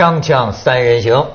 锵锵三人行，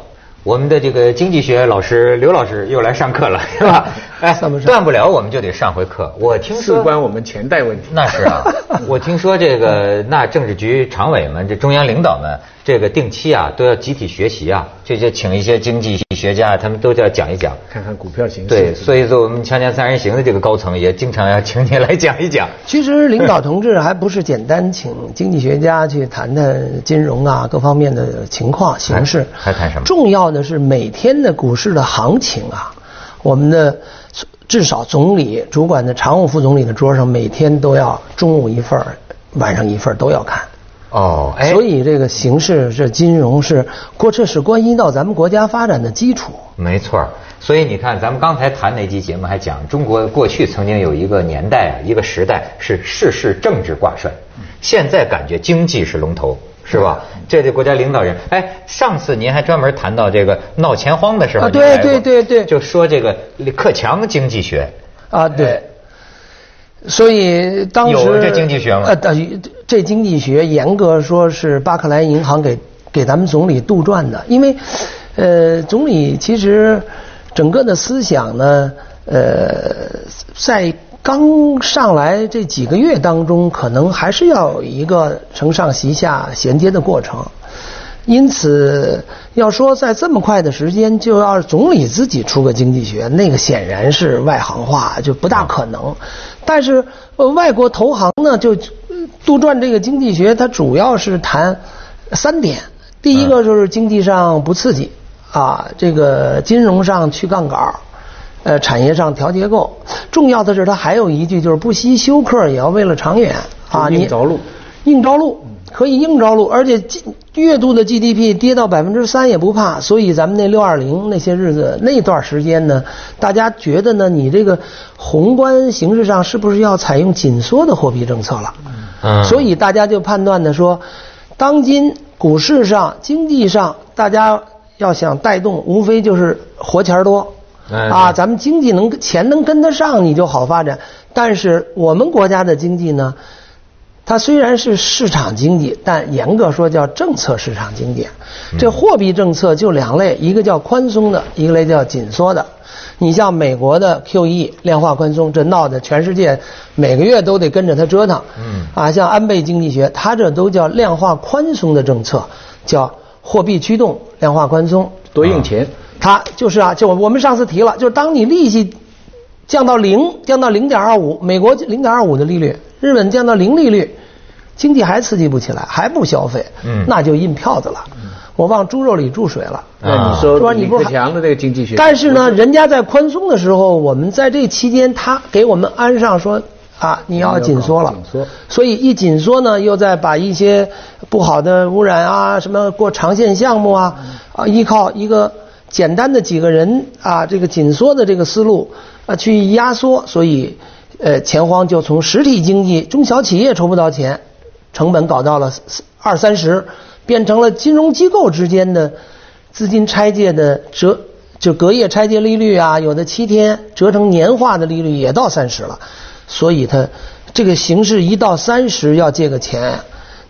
我们的这个经济学老师刘老师又来上课了，是吧？哎，断不了我们就得上回课。我听说事关我们钱袋问题。那是啊，我听说这个那政治局常委们、这中央领导们，这个定期啊都要集体学习啊，这就请一些经济学家，他们都要讲一讲，看看股票形势。对，所以说我们锵锵三人行的这个高层也经常要请你来讲一讲。其实领导同志还不是简单请经济学家去谈谈金融啊各方面的情况形势，还谈什么？重要的是每天的股市的行情啊，我们的。至少总理主管的常务副总理的桌上每天都要中午一份晚上一份都要看。哦，哎，所以这个形势这金融是过这是关系到咱们国家发展的基础。没错，所以你看咱们刚才谈那期节目还讲中国过去曾经有一个年代啊，一个时代是事事政治挂帅，现在感觉经济是龙头。是吧？这这国家领导人，哎，上次您还专门谈到这个闹钱荒的时候，对对对对，就说这个李克强经济学，啊对，所以当时有这经济学吗？呃，等于这经济学严格说是巴克莱银行给给咱们总理杜撰的，因为，呃，总理其实整个的思想呢，呃，在。刚上来这几个月当中，可能还是要有一个承上启下衔接的过程，因此要说在这么快的时间就要总理自己出个经济学，那个显然是外行话，就不大可能。但是外国投行呢，就杜撰这个经济学，它主要是谈三点：第一个就是经济上不刺激，啊，这个金融上去杠杆。呃，产业上调结构，重要的是它还有一句就是不惜休克也要为了长远啊！你着陆，硬着陆可以硬着陆，而且月度的 GDP 跌到百分之三也不怕。所以咱们那六二零那些日子那段时间呢，大家觉得呢，你这个宏观形势上是不是要采用紧缩的货币政策了？嗯，所以大家就判断的说，当今股市上、经济上，大家要想带动，无非就是活钱多。啊，咱们经济能钱能跟得上，你就好发展。但是我们国家的经济呢，它虽然是市场经济，但严格说叫政策市场经济。这货币政策就两类，一个叫宽松的，一个类叫紧缩的。你像美国的 QE 量化宽松，这闹得全世界每个月都得跟着它折腾。嗯。啊，像安倍经济学，它这都叫量化宽松的政策，叫货币驱动量化宽松，多印钱。它就是啊，就我们上次提了，就是当你利息降到零，降到零点二五，美国零点二五的利率，日本降到零利率，经济还刺激不起来，还不消费，嗯，那就印票子了。我往猪肉里注水了。那你说李克强的这个经济学？但是呢，人家在宽松的时候，我们在这期间，他给我们安上说啊，你要紧缩了。紧缩。所以一紧缩呢，又在把一些不好的污染啊，什么过长线项目啊，啊，依靠一个。简单的几个人啊，这个紧缩的这个思路啊，去压缩，所以呃，钱荒就从实体经济、中小企业筹不到钱，成本搞到了二三十，变成了金融机构之间的资金拆借的折，就隔夜拆借利率啊，有的七天折成年化的利率也到三十了，所以它这个形势一到三十要借个钱。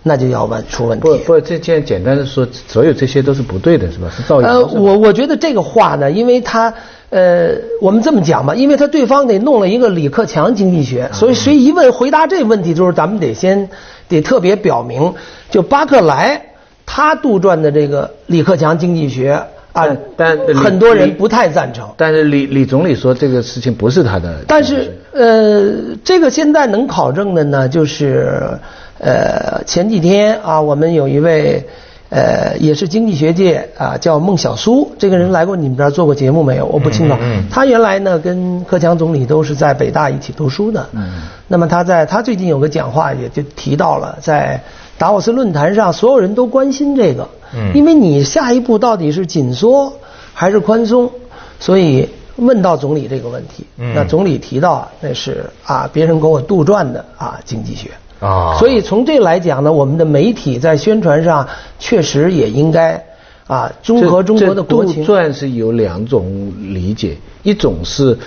那就要问出问题。不不，这简简单的说，所有这些都是不对的，是吧？是造谣。呃，我我觉得这个话呢，因为他呃，我们这么讲吧，因为他对方得弄了一个李克强经济学，所以谁一问回答这问题，就是咱们得先得特别表明，就巴克莱他杜撰的这个李克强经济学啊，但很多人不太赞成。但是李李总理说这个事情不是他的。但是呃，这个现在能考证的呢，就是。呃，前几天啊，我们有一位呃，也是经济学界啊，叫孟小苏，这个人来过你们这儿做过节目没有？我不清楚。他原来呢，跟克强总理都是在北大一起读书的。嗯。那么他在他最近有个讲话，也就提到了，在达沃斯论坛上，所有人都关心这个。嗯。因为你下一步到底是紧缩还是宽松？所以问到总理这个问题。嗯。那总理提到那是啊，别人给我杜撰的啊，经济学。啊，所以从这来讲呢，我们的媒体在宣传上确实也应该啊，综合中国的国情。杜撰是有两种理解，一种是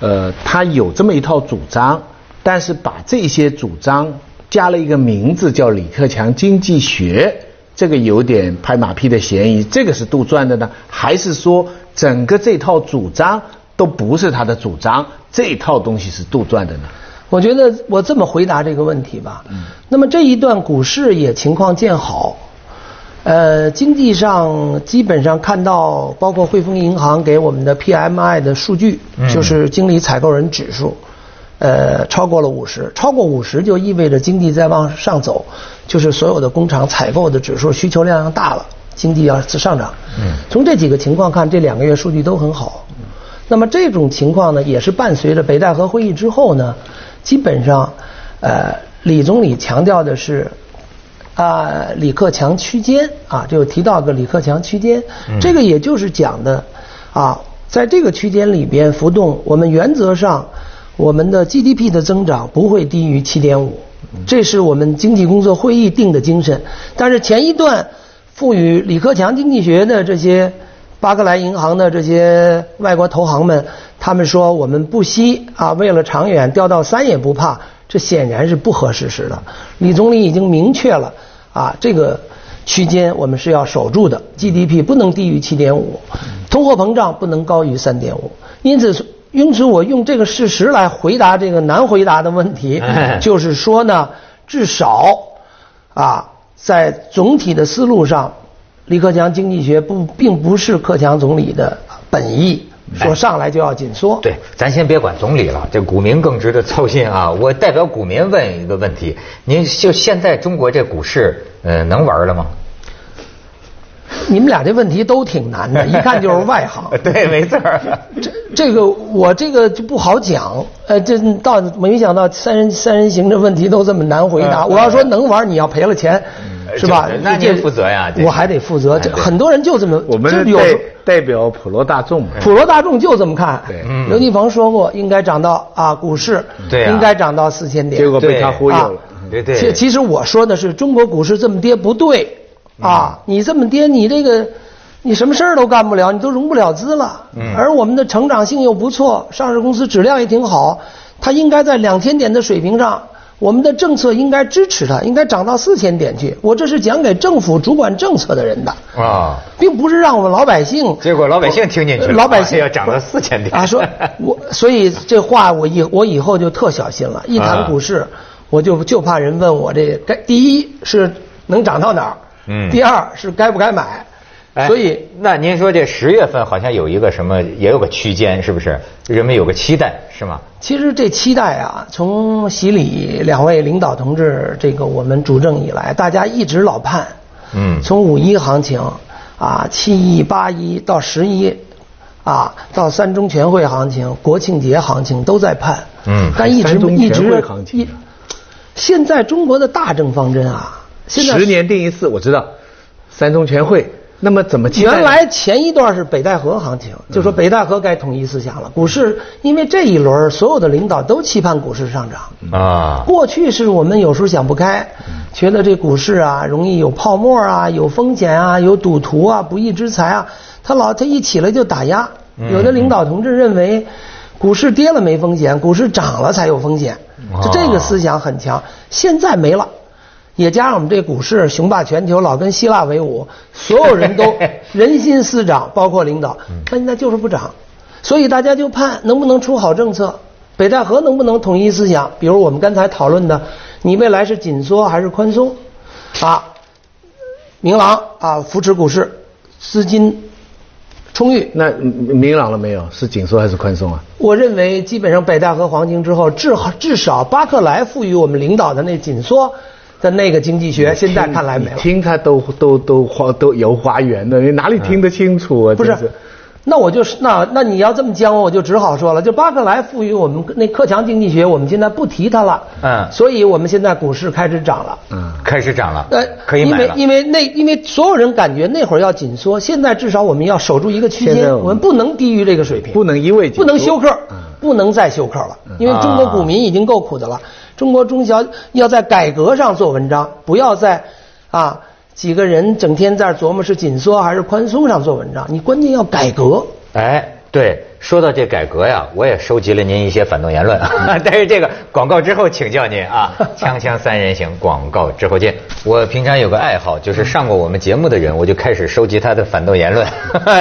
呃，他有这么一套主张，但是把这些主张加了一个名字叫李克强经济学，这个有点拍马屁的嫌疑，这个是杜撰的呢，还是说整个这套主张都不是他的主张，这套东西是杜撰的呢？我觉得我这么回答这个问题吧。那么这一段股市也情况见好，呃，经济上基本上看到，包括汇丰银行给我们的 PMI 的数据，就是经理采购人指数，呃，超过了五十，超过五十就意味着经济在往上走，就是所有的工厂采购的指数需求量大了，经济要上涨。嗯从这几个情况看，这两个月数据都很好。那么这种情况呢，也是伴随着北戴河会议之后呢。基本上，呃，李总理强调的是，啊，李克强区间啊，就提到个李克强区间，这个也就是讲的，啊，在这个区间里边浮动，我们原则上我们的 GDP 的增长不会低于七点五，这是我们经济工作会议定的精神。但是前一段赋予李克强经济学的这些巴克莱银行的这些外国投行们。他们说我们不惜啊，为了长远掉到三也不怕，这显然是不合事实的。李总理已经明确了啊，这个区间我们是要守住的，GDP 不能低于七点五，通货膨胀不能高于三点五。因此，因此我用这个事实来回答这个难回答的问题，就是说呢，至少啊，在总体的思路上，李克强经济学不并不是克强总理的本意。说上来就要紧缩，对，咱先别管总理了，这股民更值得操心啊！我代表股民问一个问题：您就现在中国这股市，呃，能玩了吗？你们俩这问题都挺难的，一看就是外行。对，没错。这这个我这个就不好讲，呃，这到没想到三人三人行这问题都这么难回答。我要说能玩，你要赔了钱。是吧？那您负责呀，我还得负责。这很多人就这么，我们代代表普罗大众，普罗大众就这么看。对，刘继鹏说过，应该涨到啊，股市应该涨到四千点，结果被他忽悠了。对对。其其实我说的是，中国股市这么跌不对啊，你这么跌，你这个你什么事儿都干不了，你都融不了资了。嗯。而我们的成长性又不错，上市公司质量也挺好，它应该在两千点的水平上。我们的政策应该支持它，应该涨到四千点去。我这是讲给政府主管政策的人的啊，并不是让我们老百姓。结果老百姓听进去了，老百姓要涨到四千点啊！说，我所以这话我以我以后就特小心了。一谈股市，我就就怕人问我这该第一是能涨到哪儿，嗯，第二是该不该买。所以，那您说这十月份好像有一个什么，也有个区间，是不是？人们有个期待，是吗？其实这期待啊，从习李两位领导同志这个我们主政以来，大家一直老盼。嗯。从五一行情啊，七一、八一到十一，啊，到三中全会行情、国庆节行情都在盼。嗯。但一直一直一，现在中国的大政方针啊，十年定一次，我知道，三中全会。那么怎么？原来前一段是北戴河行情，就说北戴河该统一思想了。股市因为这一轮所有的领导都期盼股市上涨啊。过去是我们有时候想不开，觉得这股市啊容易有泡沫啊，有风险啊，有赌徒啊，不义之财啊。他老他一起来就打压。有的领导同志认为，股市跌了没风险，股市涨了才有风险。就这个思想很强，现在没了。也加上我们这股市雄霸全球，老跟希腊为伍，所有人都 人心思涨，包括领导，那现在就是不涨，所以大家就盼能不能出好政策，北戴河能不能统一思想？比如我们刚才讨论的，你未来是紧缩还是宽松？啊，明朗啊，扶持股市，资金充裕。那明朗了没有？是紧缩还是宽松啊？我认为基本上北戴河黄金之后，至至少巴克莱赋予我们领导的那紧缩。的那个经济学，现在看来没了。听他都都都花都游花园的，你哪里听得清楚啊？不是，那我就是那那你要这么讲，我就只好说了，就巴克莱赋予我们那克强经济学，我们现在不提它了。嗯。所以我们现在股市开始涨了。嗯，开始涨了。呃，可以买了。因为因为那因为所有人感觉那会儿要紧缩，现在至少我们要守住一个区间，我们不能低于这个水平。不能因为不能休克，不能再休克了，因为中国股民已经够苦的了。中国中小要在改革上做文章，不要在啊几个人整天在琢磨是紧缩还是宽松上做文章。你关键要改革。哎，对，说到这改革呀，我也收集了您一些反动言论，但是这个广告之后请教您啊。锵锵三人行，广告之后见。我平常有个爱好，就是上过我们节目的人，我就开始收集他的反动言论。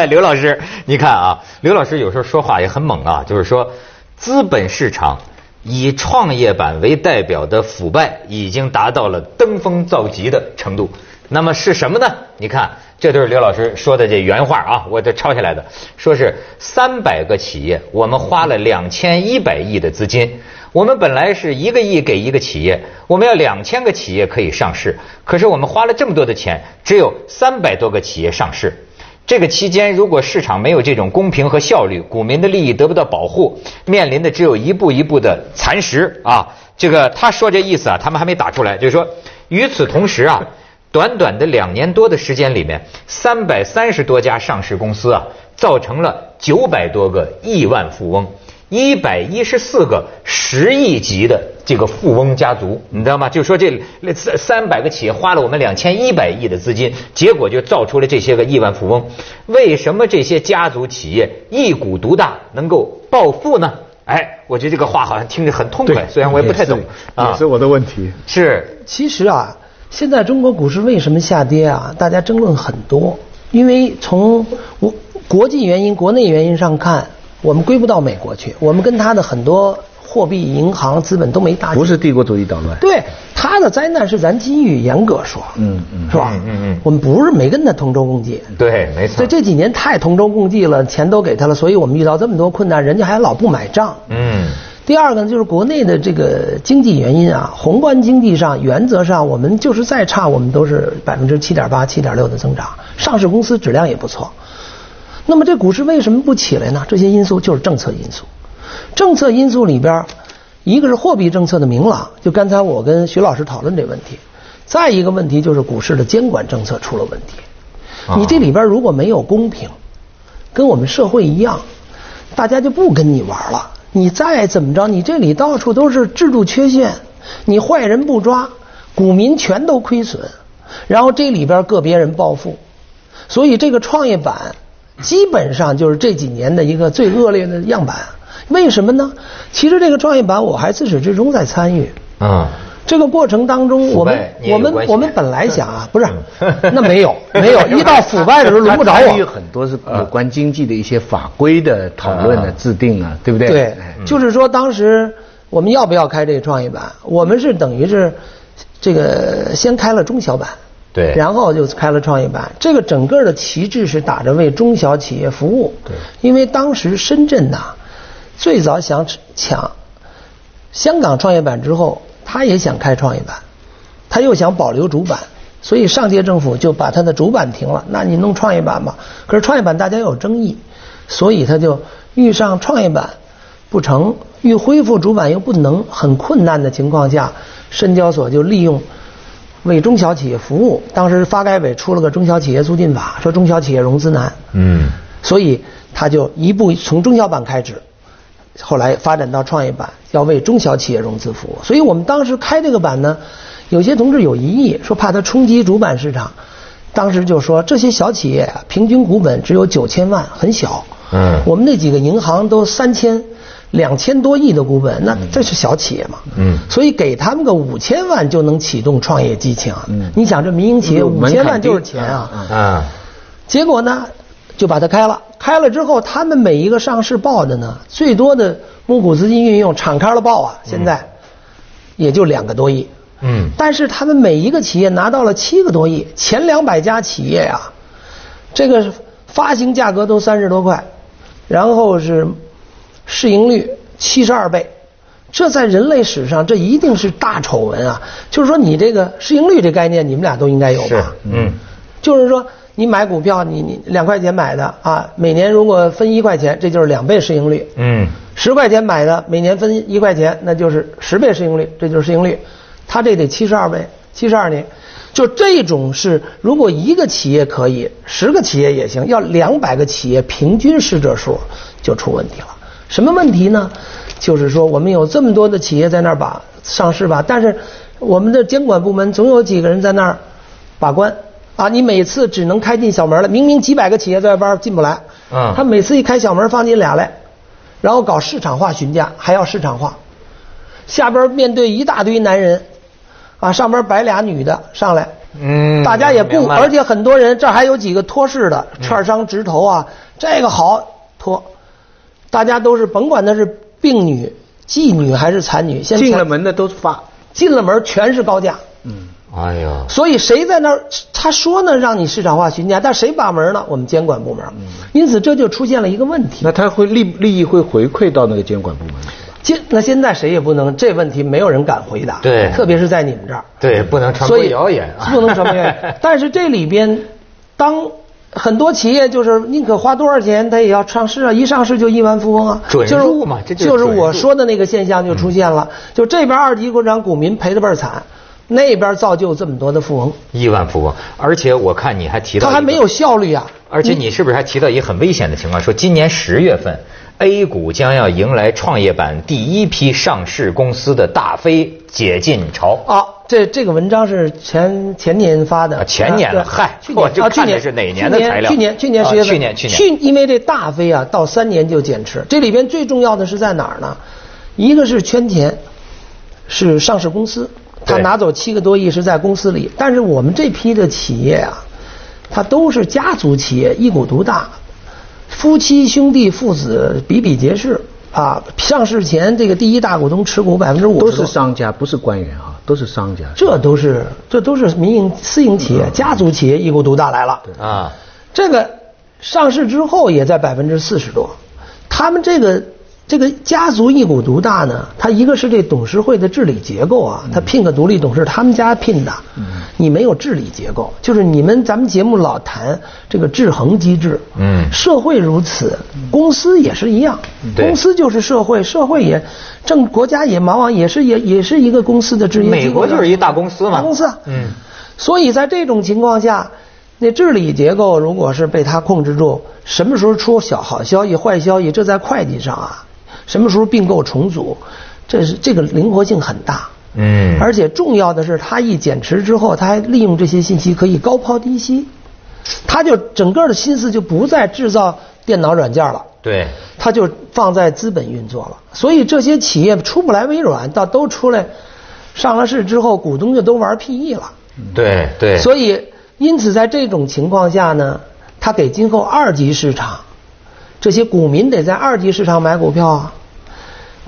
刘老师，你看啊，刘老师有时候说话也很猛啊，就是说，资本市场以创业板为代表的腐败已经达到了登峰造极的程度。那么是什么呢？你看。这都是刘老师说的这原话啊，我这抄下来的，说是三百个企业，我们花了两千一百亿的资金，我们本来是一个亿给一个企业，我们要两千个企业可以上市，可是我们花了这么多的钱，只有三百多个企业上市。这个期间，如果市场没有这种公平和效率，股民的利益得不到保护，面临的只有一步一步的蚕食啊。这个他说这意思啊，他们还没打出来，就是说，与此同时啊。短短的两年多的时间里面，三百三十多家上市公司啊，造成了九百多个亿万富翁，一百一十四个十亿级的这个富翁家族，你知道吗？就说这三三百个企业花了我们两千一百亿的资金，结果就造出了这些个亿万富翁。为什么这些家族企业一股独大，能够暴富呢？哎，我觉得这个话好像听着很痛快，虽然我也不太懂啊。也是我的问题。是，其实啊。现在中国股市为什么下跌啊？大家争论很多，因为从国国际原因、国内原因上看，我们归不到美国去，我们跟他的很多货币、银行、资本都没大。不是帝国主义捣乱。对，他的灾难是咱机遇，严格说，嗯嗯，是吧？嗯嗯，我们不是没跟他同舟共济。对，没错。所以这几年太同舟共济了，钱都给他了，所以我们遇到这么多困难，人家还老不买账。嗯。第二个呢，就是国内的这个经济原因啊，宏观经济上原则上我们就是再差，我们都是百分之七点八、七点六的增长，上市公司质量也不错。那么这股市为什么不起来呢？这些因素就是政策因素。政策因素里边，一个是货币政策的明朗，就刚才我跟徐老师讨论这问题；再一个问题就是股市的监管政策出了问题。你这里边如果没有公平，跟我们社会一样，大家就不跟你玩了。你再怎么着，你这里到处都是制度缺陷，你坏人不抓，股民全都亏损，然后这里边个别人暴富，所以这个创业板基本上就是这几年的一个最恶劣的样板。为什么呢？其实这个创业板我还自始至终在参与。啊。这个过程当中，我们我们我们本来想啊，不是，那没有 没有，一到腐败的时候轮不着我。有很多是有关经济的一些法规的讨论的制定啊，对不对？对，就是说当时我们要不要开这个创业板？我们是等于是这个先开了中小板，对，然后就开了创业板。这个整个的旗帜是打着为中小企业服务。对，因为当时深圳呐，最早想抢香港创业板之后。他也想开创业板，他又想保留主板，所以上届政府就把他的主板停了。那你弄创业板吧，可是创业板大家有争议，所以他就遇上创业板不成，欲恢复主板又不能，很困难的情况下，深交所就利用为中小企业服务。当时发改委出了个中小企业促进法，说中小企业融资难，嗯，所以他就一步从中小板开始。后来发展到创业板，要为中小企业融资服务。所以我们当时开这个板呢，有些同志有疑义，说怕它冲击主板市场。当时就说这些小企业啊，平均股本只有九千万，很小。嗯。我们那几个银行都三千、两千多亿的股本，那这是小企业嘛？嗯。所以给他们个五千万就能启动创业激情。嗯。你想这民营企业五千万就是钱啊。啊。结果呢？就把它开了，开了之后，他们每一个上市报的呢，最多的募股资金运用敞开了报啊，现在也就两个多亿。嗯。但是他们每一个企业拿到了七个多亿，前两百家企业啊，这个发行价格都三十多块，然后是市盈率七十二倍，这在人类史上这一定是大丑闻啊！就是说，你这个市盈率这概念，你们俩都应该有吧？嗯。就是说。你买股票，你你两块钱买的啊，每年如果分一块钱，这就是两倍市盈率。嗯，十块钱买的，每年分一块钱，那就是十倍市盈率，这就是市盈率。它这得七十二倍，七十二年，就这种是，如果一个企业可以，十个企业也行，要两百个企业平均是这数，就出问题了。什么问题呢？就是说我们有这么多的企业在那儿把上市吧，但是我们的监管部门总有几个人在那儿把关。啊，你每次只能开进小门了，明明几百个企业在外边进不来，嗯他每次一开小门放进俩来，然后搞市场化询价，还要市场化。下边面对一大堆男人，啊，上边摆俩女的上来，嗯大家也顾，而且很多人这儿还有几个托市的，券商直投啊，这个好托，大家都是甭管他是病女、妓女还是残女，进了门的都发，进了门全是高价。哎呀，所以谁在那儿？他说呢，让你市场化询价，但谁把门呢？我们监管部门。因此这就出现了一个问题。那他会利利益会回馈到那个监管部门？现那现在谁也不能这问题没有人敢回答。对特别是在你们这儿。对，不能传播谣言啊，不能传播谣言。但是这里边，当很多企业就是宁可花多少钱，他也要上市啊，一上市就亿万富翁啊，准就是入嘛这就是就是我说的那个现象就出现了，就这边二级国产股民赔的倍儿惨，那边造就这么多的富翁，亿万富翁，而且我看你还提到他还没有效率啊。而且你是不是还提到一个很危险的情况？说今年十月份，A 股将要迎来创业板第一批上市公司的大飞解禁潮。啊，这这个文章是前前年发的，啊前年了嗨去年啊，去年是哪年的材料去年去年啊十月份，去年去年去因为这大飞啊，到三年就减持。这里边最重要的是在哪儿呢？一个是圈钱，是上市公司，他拿走七个多亿是在公司里，但是我们这批的企业啊，它都是家族企业，一股独大，夫妻兄弟父子比比皆是啊。上市前这个第一大股东持股百分之五都是商家，不是官员啊，都是商家。这都是这都是民营私营企业、家族企业一股独大来了。啊，这个上市之后也在百分之四十多，他们这个这个家族一股独大呢，它一个是这董事会的治理结构啊，他聘个独立董事，他们家聘的，你没有治理结构，就是你们咱们节目老谈这个制衡机制，嗯。社会如此，公司也是一样，对。公司就是社会，社会也政国家也往往也是也也是一个公司的制约机构美国就是一大公司嘛。大公司。啊，嗯，所以在这种情况下，那治理结构如果是被他控制住，什么时候出小好消息、坏消息，这在会计上啊，什么时候并购重组，这是这个灵活性很大。嗯而且重要的是，它一减持之后，它还利用这些信息可以高抛低吸，它就整个的心思就不再制造电脑软件了。对，它就放在资本运作了。所以这些企业出不来微软，到都出来上了市之后，股东就都玩 PE 了。对对，所以，因此在这种情况下呢，它给今后二级市场这些股民得在二级市场买股票啊。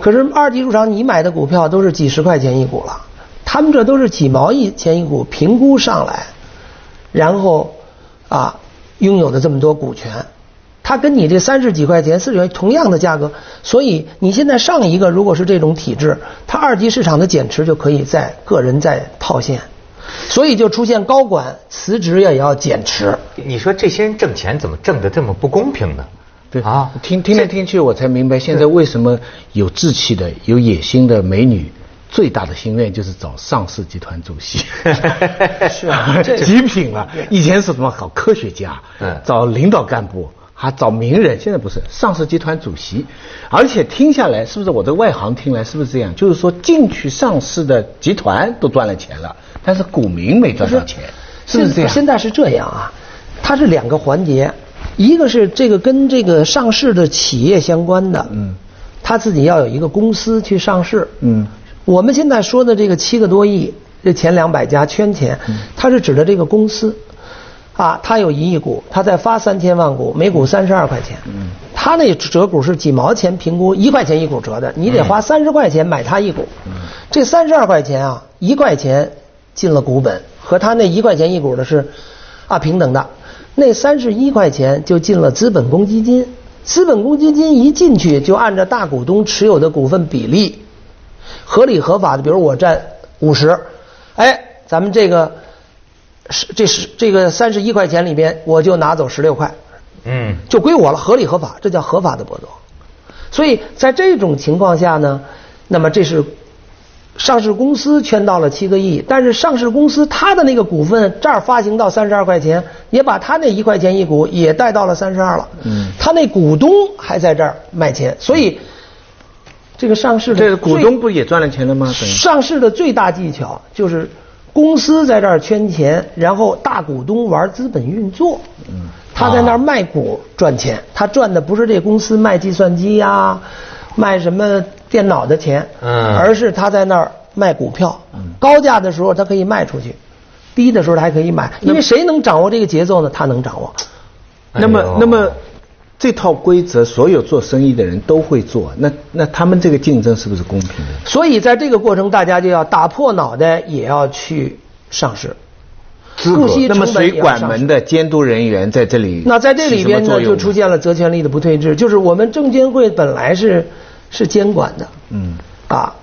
可是二级市场你买的股票都是几十块钱一股了，他们这都是几毛一钱一股评估上来，然后啊拥有的这么多股权，它跟你这三十几块钱、四十块钱同样的价格，所以你现在上一个如果是这种体制，它二级市场的减持就可以在个人在套现，所以就出现高管辞职也要减持。你说这些人挣钱怎么挣的这么不公平呢？对啊，听听来听去，我才明白现在为什么有志气的、有野心的美女，最大的心愿就是找上市集团主席。是 啊这极品了。以前是什么搞科学家，嗯找领导干部，还找名人，现在不是上市集团主席。而且听下来，是不是我的外行听来是不是这样？就是说进去上市的集团都赚了钱了，但是股民没赚到钱，是不是这样？现在是这样啊，它是两个环节，一个是这个跟这个上市的企业相关的，嗯，他自己要有一个公司去上市，嗯，我们现在说的这个七个多亿，这前两百家圈钱，它是指的这个公司。啊，它有一亿股，它再发三千万股，每股三十二块钱。嗯，它那折股是几毛钱评估，一块钱一股折的，你得花三十块钱买它一股。嗯，这三十二块钱啊，一块钱进了股本，和它那一块钱一股的是啊平等的。那三十一块钱就进了资本公积金，资本公积金一进去就按照大股东持有的股份比例，合理合法的，比如我占五十，哎，咱们这个是这是这个三十一块钱里边，我就拿走十六块，嗯，就归我了，合理合法，这叫合法的剥夺。所以在这种情况下呢，那么这是上市公司圈到了七个亿，但是上市公司它的那个股份这儿发行到三十二块钱，也把他那一块钱一股也带到了三十二了。嗯他那股东还在这儿卖钱，所以这个上市的这个股东不也赚了钱了吗？上市的最大技巧就是公司在这儿圈钱，然后大股东玩资本运作。嗯，他在那儿卖股赚钱，他赚的不是这公司卖计算机呀、卖什么电脑的钱，嗯而是他在那儿卖股票。高价的时候他可以卖出去，低的时候他还可以买，因为谁能掌握这个节奏呢？他能掌握。那么那么这套规则，所有做生意的人都会做，那那他们这个竞争是不是公平的？所以在这个过程，大家就要打破脑袋也要去上市，不惜那么成本水管门的监督人员在这里，那在这里边呢，就出。现了责权利的不退制，就是我们证监会本来是是监管的，嗯啊，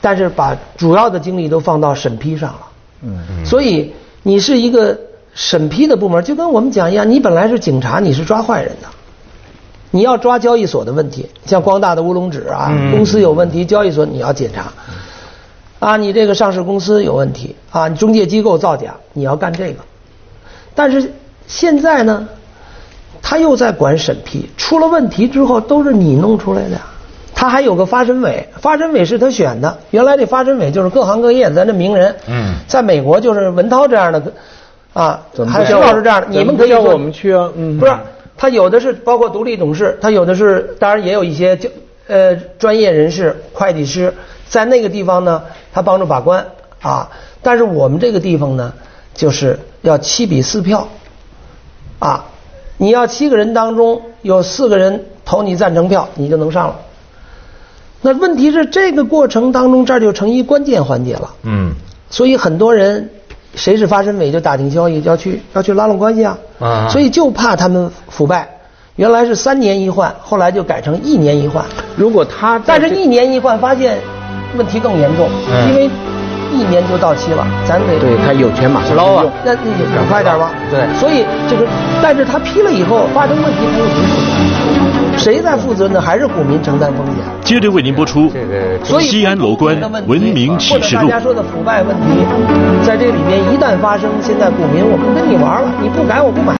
但是把主要的精力都放到审批上了，嗯所以你是一个审批的部门，就跟我们讲一样，你本来是警察，你是抓坏人的。你要抓交易所的问题，像光大的乌龙指啊，嗯公司有问题，交易所你要检查。啊，你这个上市公司有问题啊，你中介机构造假，你要干这个。但是现在呢，他又在管审批，出了问题之后都是你弄出来的呀。他还有个发审委，发审委是他选的。原来这发审委就是各行各业咱这名人。嗯在美国就是文涛这样的，啊，还有徐老师这样的，你们可以我们去啊？嗯，不是，他有的是包括独立董事，他有的是，当然也有一些就呃专业人士、会计师，在那个地方呢，他帮助把关啊。但是我们这个地方呢，就是要七比四票啊，你要七个人当中有四个人投你赞成票，你就能上了。那问题是这个过程当中，这儿就成一关键环节了。嗯所以很多人谁是发审委就打听消息，要去要去拉拢关系啊。啊所以就怕他们腐败。原来是三年一换，后来就改成一年一换。如果他但是一年一换，发现问题更严重，嗯因为一年就到期了，咱得对他有权马上捞啊用那那就赶快点吧。对所以这个，但是他批了以后发生问题，他又不负责，谁在负责呢？还是股民承担风险。接着为您播出这个西安楼观文明启示录或者大家说的腐败问题，在这里面一旦发生，现在股民我不跟你玩了，你不改我不买。